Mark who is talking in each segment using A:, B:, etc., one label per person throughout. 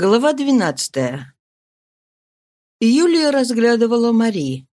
A: Глава двенадцатая. Юлия разглядывала Мари.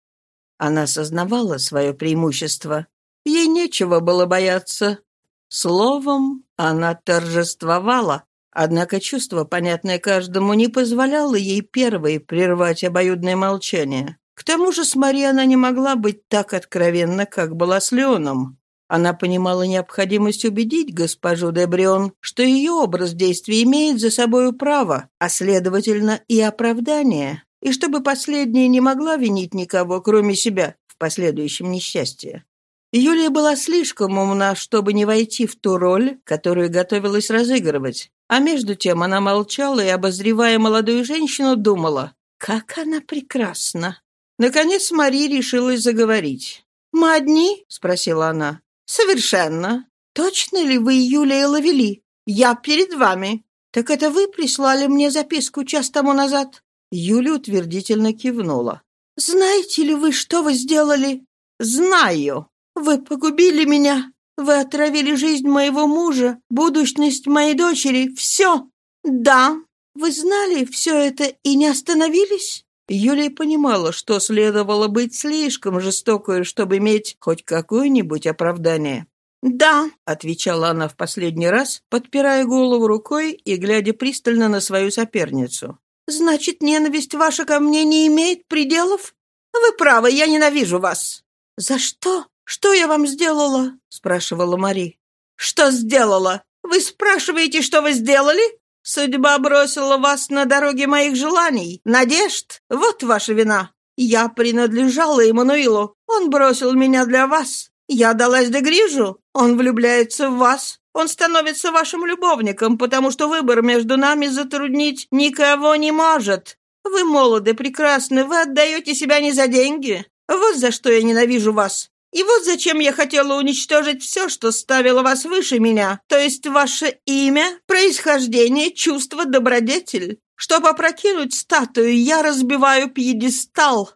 A: Она сознавала свое преимущество. Ей нечего было бояться. Словом, она торжествовала. Однако чувство, понятное каждому, не позволяло ей первой прервать обоюдное молчание. К тому же с Мари она не могла быть так откровенна, как была с Леоном. Она понимала необходимость убедить госпожу Дебрион, что ее образ действий имеет за собою право, а, следовательно, и оправдание, и чтобы последняя не могла винить никого, кроме себя, в последующем несчастье. Юлия была слишком умна, чтобы не войти в ту роль, которую готовилась разыгрывать. А между тем она молчала и, обозревая молодую женщину, думала, как она прекрасна. Наконец Мари решилась заговорить. «Мы одни?» — спросила она. «Совершенно. Точно ли вы Юлия Лавели? Я перед вами. Так это вы прислали мне записку час тому назад?» Юля утвердительно кивнула. «Знаете ли вы, что вы сделали?» «Знаю. Вы погубили меня. Вы отравили жизнь моего мужа, будущность моей дочери, все. Да. Вы знали все это и не остановились?» Юлия понимала, что следовало быть слишком жестокой, чтобы иметь хоть какое-нибудь оправдание. «Да», — отвечала она в последний раз, подпирая голову рукой и глядя пристально на свою соперницу. «Значит, ненависть ваша ко мне не имеет пределов? Вы правы, я ненавижу вас». «За что? Что я вам сделала?» — спрашивала Мари. «Что сделала? Вы спрашиваете, что вы сделали? Судьба бросила вас на дороге моих желаний, надежд. Вот ваша вина. Я принадлежала Эммануилу. Он бросил меня для вас. Я далась до Грижу. Он влюбляется в вас. Он становится вашим любовником, потому что выбор между нами затруднить никого не может. Вы молоды, прекрасны, вы отдаете себя не за деньги. Вот за что я ненавижу вас. И вот зачем я хотела уничтожить все, что ставило вас выше меня, то есть ваше имя, происхождение, чувство, добродетель. Чтобы опрокинуть статую, я разбиваю пьедестал».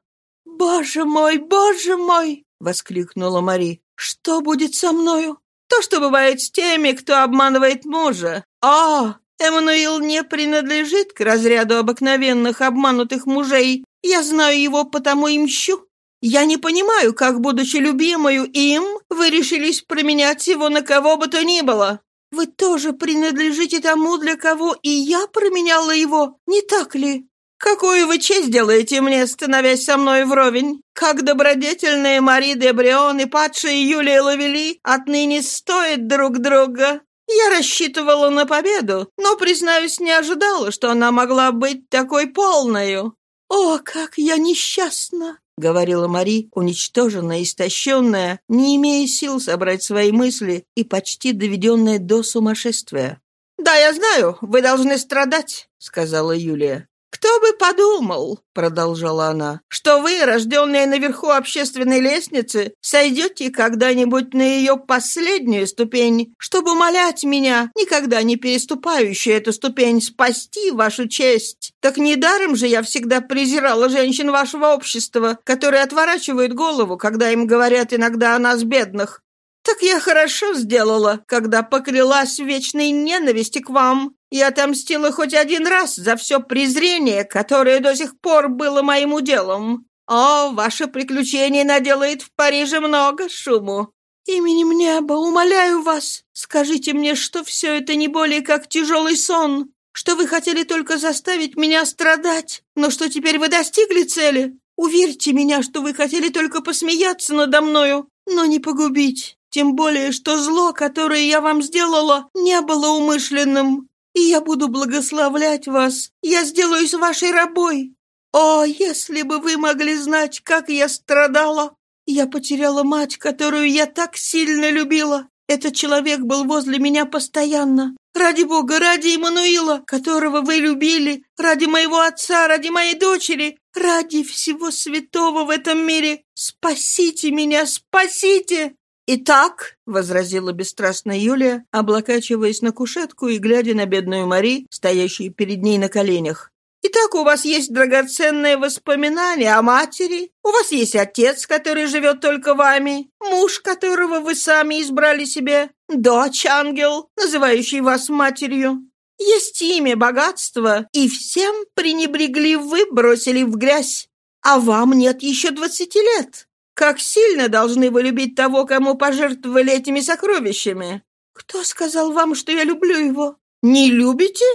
A: «Боже мой, боже мой!» — воскликнула Мари. «Что будет со мною?» «То, что бывает с теми, кто обманывает мужа. О, Эммануил не принадлежит к разряду обыкновенных обманутых мужей. Я знаю его, потому и мщу. Я не понимаю, как, будучи любимою им, вы решились променять его на кого бы то ни было. Вы тоже принадлежите тому, для кого и я променяла его, не так ли? Какую вы честь делаете мне, становясь со мной вровень? Как добродетельные Мари де Брион и падшая Юлия Лавели отныне стоят друг друга. Я рассчитывала на победу, но, признаюсь, не ожидала, что она могла быть такой полною. О, как я несчастна! — говорила Мари, уничтоженная, истощенная, не имея сил собрать свои мысли и почти доведенная до сумасшествия. «Да, я знаю, вы должны страдать», — сказала Юлия. «Кто бы подумал, — продолжала она, — что вы, рожденные наверху общественной лестницы, сойдете когда-нибудь на ее последнюю ступень, чтобы умолять меня, никогда не переступающую эту ступень, спасти вашу честь. Так недаром же я всегда презирала женщин вашего общества, которые отворачивают голову, когда им говорят иногда о нас бедных. Так я хорошо сделала, когда поклялась вечной ненависти к вам и отомстила хоть один раз за все презрение, которое до сих пор было моим уделом. О, ваше приключение наделает в Париже много шуму. Именем неба, умоляю вас, скажите мне, что все это не более как тяжелый сон, что вы хотели только заставить меня страдать, но что теперь вы достигли цели. Уверьте меня, что вы хотели только посмеяться надо мною, но не погубить. Тем более, что зло, которое я вам сделала, не было умышленным. И я буду благословлять вас. Я сделаюсь вашей рабой. О, если бы вы могли знать, как я страдала! Я потеряла мать, которую я так сильно любила. Этот человек был возле меня постоянно. Ради Бога, ради Иммануила, которого вы любили, ради моего отца, ради моей дочери, ради всего святого в этом мире, спасите меня, спасите!» «Итак», — возразила бесстрастная Юлия, облокачиваясь на кушетку и глядя на бедную Мари, стоящую перед ней на коленях. «Итак, у вас есть драгоценные воспоминания о матери, у вас есть отец, который живет только вами, муж, которого вы сами избрали себе, дочь-ангел, называющий вас матерью. Есть имя, богатство, и всем пренебрегли вы, бросили в грязь. А вам нет еще двадцати лет. Как сильно должны вы любить того, кому пожертвовали этими сокровищами? Кто сказал вам, что я люблю его? Не любите?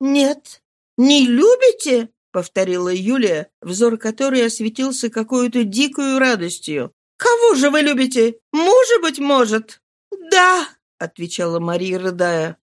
A: Нет. Не любите? Повторила Юлия, взор которой осветился какой-то дикой радостью. Кого же вы любите? Мужа, быть может? Да, отвечала Мария, рыдая.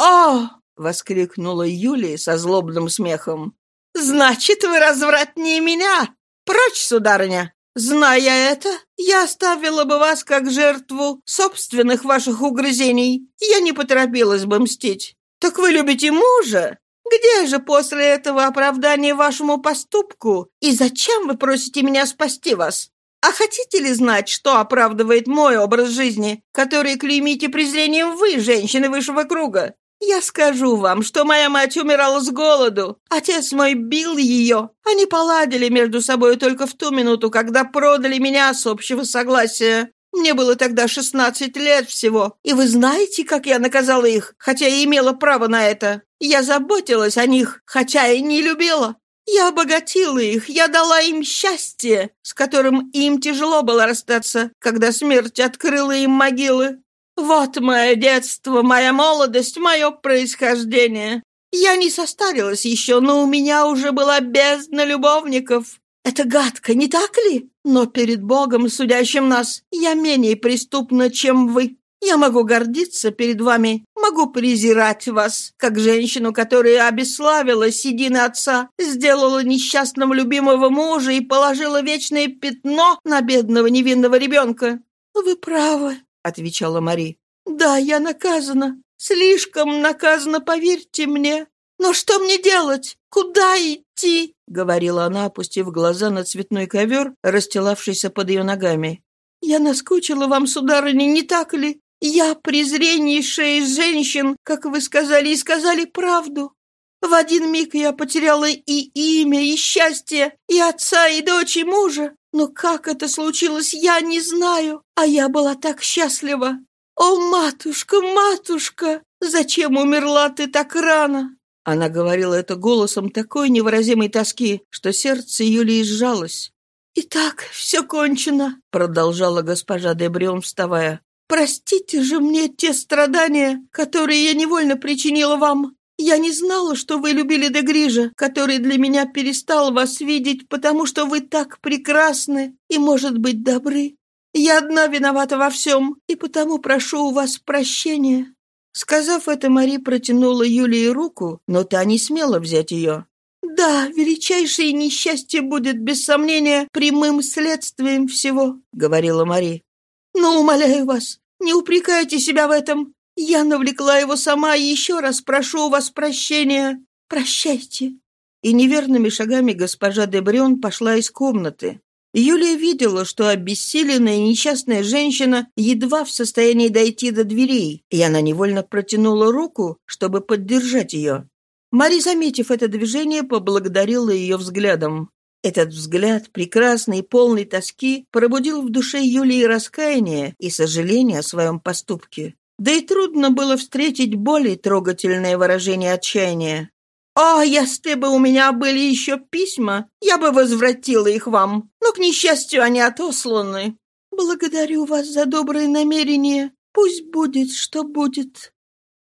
A: О! воскликнула Юлия со злобным смехом. «Значит, вы развратнее меня! Прочь, сударыня! Зная это, я оставила бы вас как жертву собственных ваших угрызений. Я не поторопилась бы мстить. Так вы любите мужа? Где же после этого оправдание вашему поступку? И зачем вы просите меня спасти вас? А хотите ли знать, что оправдывает мой образ жизни, который клеймите презрением вы, женщины высшего круга? Я скажу вам, что моя мать умирала с голоду. Отец мой бил ее. Они поладили между собой только в ту минуту, когда продали меня с общего согласия. Мне было тогда шестнадцать лет всего. И вы знаете, как я наказала их, хотя и имела право на это? Я заботилась о них, хотя и не любила. Я обогатила их, я дала им счастье, с которым им тяжело было расстаться, когда смерть открыла им могилы. Вот мое детство, моя молодость, мое происхождение. Я не состарилась еще, но у меня уже была бездна любовников. Это гадко, не так ли? Но перед Богом, судящим нас, я менее преступна, чем вы. Я могу гордиться перед вами, могу презирать вас, как женщину, которая обеславила седины отца, сделала несчастным любимого мужа и положила вечное пятно на бедного невинного ребенка. Вы правы, — отвечала Мари. «Да, я наказана. Слишком наказана, поверьте мне. Но что мне делать? Куда идти?» — говорила она, опустив глаза на цветной ковер, расстилавшийся под ее ногами. «Я наскучила вам, сударыня, не так ли? Я презреннейшая из женщин, как вы сказали, и сказали правду. В один миг я потеряла и имя, и счастье, и отца, и дочь, и мужа. Но как это случилось, я не знаю, а я была так счастлива. О, матушка, матушка, зачем умерла ты так рано? Она говорила это голосом такой невыразимой тоски, что сердце Юлии сжалось. «Итак, все кончено», — продолжала госпожа Дебрион, вставая. «Простите же мне те страдания, которые я невольно причинила вам. Я не знала, что вы любили Дегрижа, который для меня перестал вас видеть, потому что вы так прекрасны и, может быть, добры. Я одна виновата во всем, и потому прошу у вас прощения». Сказав это, Мари протянула Юлии руку, но та не смела взять ее. «Да, величайшее несчастье будет, без сомнения, прямым следствием всего», — говорила Мари. «Но, умоляю вас, не упрекайте себя в этом. Я навлекла его сама и еще раз прошу у вас прощения. Прощайте». И неверными шагами госпожа Дебрион пошла из комнаты. Юлия видела, что обессиленная несчастная женщина едва в состоянии дойти до дверей, и она невольно протянула руку, чтобы поддержать ее. Мари, заметив это движение, поблагодарила ее взглядом. Этот взгляд, прекрасный и полный тоски, пробудил в душе Юлии раскаяние и сожаление о своем поступке. Да и трудно было встретить более трогательное выражение отчаяния. «О, если бы у меня были еще письма, я бы возвратила их вам, но, к несчастью, они отосланы. Благодарю вас за добрые намерения. Пусть будет, что будет».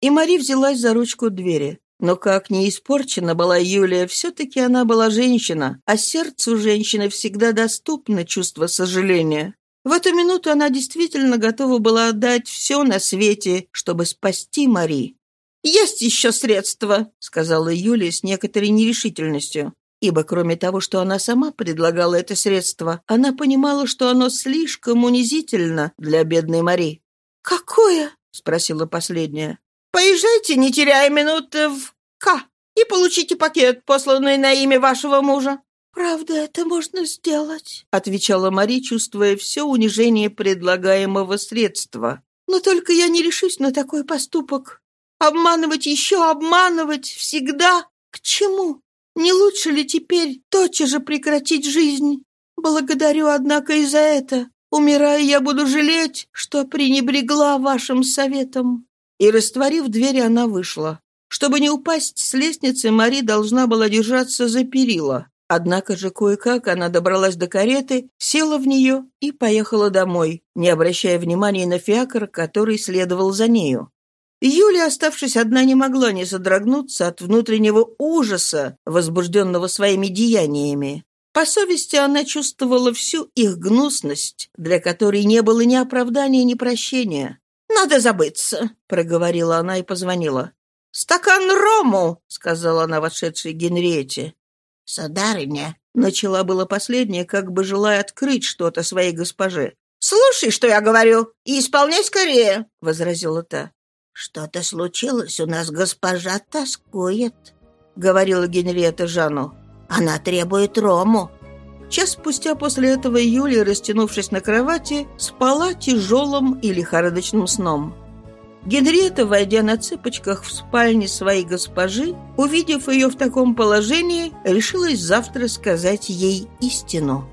A: И Мари взялась за ручку двери. Но как не испорчена была Юлия, все-таки она была женщина, а сердцу женщины всегда доступно чувство сожаления. В эту минуту она действительно готова была отдать все на свете, чтобы спасти Мари. «Есть еще средства», — сказала Юлия с некоторой нерешительностью. Ибо кроме того, что она сама предлагала это средство, она понимала, что оно слишком унизительно для бедной Мари. «Какое?» — спросила последняя. «Поезжайте, не теряя минуты, в К и получите пакет, посланный на имя вашего мужа. «Правда, это можно сделать», — отвечала Мари, чувствуя все унижение предлагаемого средства. «Но только я не решусь на такой поступок. Обманывать еще, обманывать всегда. К чему? Не лучше ли теперь тотчас же прекратить жизнь? Благодарю, однако, и за это. Умирая, я буду жалеть, что пренебрегла вашим советом». И, растворив дверь, она вышла. Чтобы не упасть с лестницы, Мари должна была держаться за перила. Однако же кое-как она добралась до кареты, села в нее и поехала домой, не обращая внимания на фиакр, который следовал за нею. Юля, оставшись одна, не могла не содрогнуться от внутреннего ужаса, возбужденного своими деяниями. По совести она чувствовала всю их гнусность, для которой не было ни оправдания, ни прощения. «Надо забыться», — проговорила она и позвонила. «Стакан рому!» — сказала она вошедшей Генриете.
B: «Сударыня», —
A: начала было последняя, как бы желая открыть что-то своей госпоже.
B: «Слушай, что я говорю, и исполняй скорее», —
A: возразила та.
B: «Что-то случилось, у нас госпожа тоскует», —
A: говорила Генриетта Жану.
B: «Она требует рому».
A: Час спустя после этого Юлия, растянувшись на кровати, спала тяжелым и лихорадочным сном. Генриетта, войдя на цыпочках в спальне своей госпожи, увидев ее в таком положении, решилась завтра сказать ей истину.